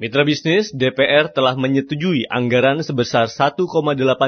Mitra bisnis, DPR telah menyetujui anggaran sebesar 1,8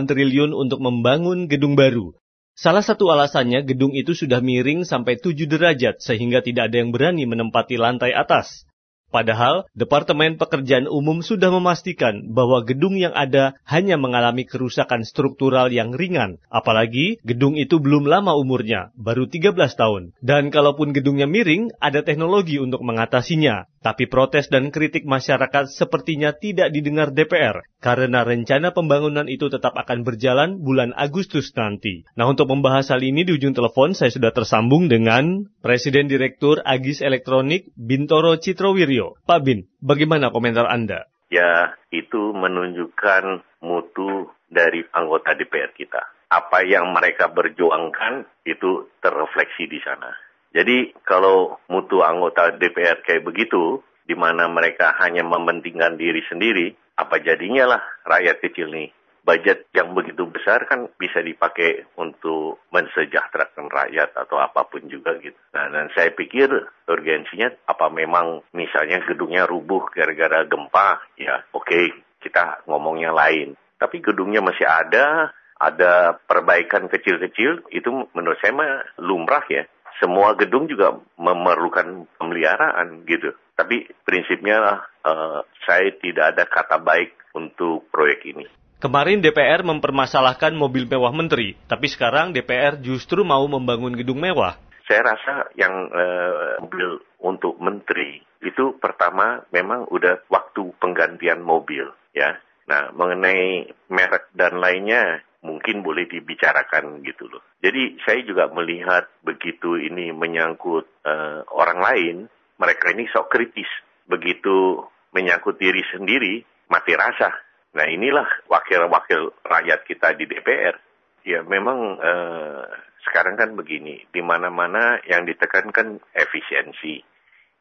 triliun untuk membangun gedung baru. Salah satu alasannya gedung itu sudah miring sampai 7 derajat sehingga tidak ada yang berani menempati lantai atas. Padahal, Departemen Pekerjaan Umum sudah memastikan bahwa gedung yang ada hanya mengalami kerusakan struktural yang ringan. Apalagi, gedung itu belum lama umurnya, baru 13 tahun. Dan kalaupun gedungnya miring, ada teknologi untuk mengatasinya. Tapi protes dan kritik masyarakat sepertinya tidak didengar DPR karena rencana pembangunan itu tetap akan berjalan bulan Agustus nanti. Nah untuk membahas hal ini di ujung telepon saya sudah tersambung dengan Presiden Direktur Agis Elektronik Bintoro Citrowiryo. Pak Bin, bagaimana komentar Anda? Ya, itu menunjukkan mutu dari anggota DPR kita. Apa yang mereka berjuangkan itu terrefleksi di sana. Jadi kalau mutu anggota DPR kayak begitu, di mana mereka hanya mementingkan diri sendiri, apa jadinya lah rakyat kecil nih. Budget yang begitu besar kan bisa dipakai untuk mensejahterakan rakyat atau apa pun juga gitu. Nah, dan saya pikir urgensinya apa memang misalnya gedungnya rubuh gara-gara gempa, ya oke okay, kita ngomongnya lain. Tapi gedungnya masih ada, ada perbaikan kecil-kecil, itu menurut saya mah lumrah ya semua gedung juga memerlukan pemeliharaan gitu. Tapi prinsipnya uh, saya tidak ada kata baik untuk proyek ini. Kemarin DPR mempermasalahkan mobil mewah menteri, tapi sekarang DPR justru mau membangun gedung mewah. Saya rasa yang uh, mobil untuk menteri itu pertama memang udah waktu penggantian mobil ya. Nah, mengenai merek dan lainnya mungkin boleh dibicarakan gitu loh. Jadi saya juga melihat begitu ini menyangkut uh, orang lain, mereka ini sok kritis. Begitu menyangkut diri sendiri, mati rasa. Nah inilah wakil-wakil rakyat kita di DPR. Ya memang uh, sekarang kan begini, di mana-mana yang ditekankan efisiensi.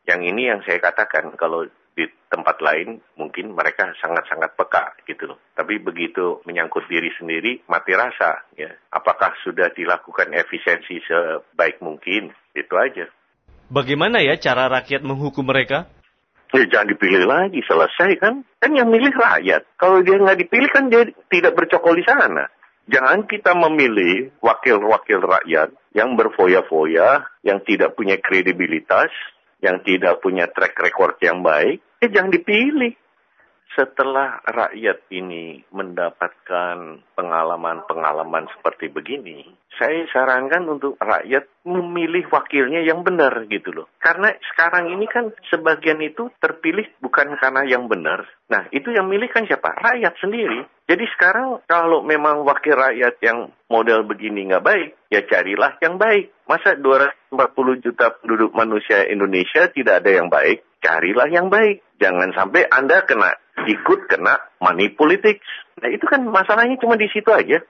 Yang ini yang saya katakan kalau di tempat lain mungkin mereka sangat-sangat peka gitu loh. Tapi begitu menyangkut diri sendiri mati rasa ya. Apakah sudah dilakukan efisiensi sebaik mungkin? Itu aja. Bagaimana ya cara rakyat menghukum mereka? Ya, jangan dipilih lagi, selesai kan? Kan yang milih rakyat. Kalau dia nggak dipilih kan dia tidak bercokol di sana. Jangan kita memilih wakil-wakil rakyat yang berfoya-foya, yang tidak punya kredibilitas, yang tidak punya track record yang baik, ya jangan dipilih. Setelah rakyat ini mendapatkan pengalaman-pengalaman seperti begini, saya sarankan untuk rakyat memilih wakilnya yang benar gitu loh. Karena sekarang ini kan sebagian itu terpilih bukan karena yang benar. Nah itu yang milih kan siapa? Rakyat sendiri. Jadi sekarang kalau memang wakil rakyat yang model begini nggak baik, ya carilah yang baik. Masa 240 juta penduduk manusia Indonesia tidak ada yang baik? Carilah yang baik. Jangan sampai Anda kena ikut kena money politics. Nah itu kan masalahnya cuma di situ aja.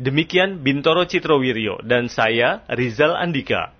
Demikian Bintoro Citrowiryo dan saya Rizal Andika.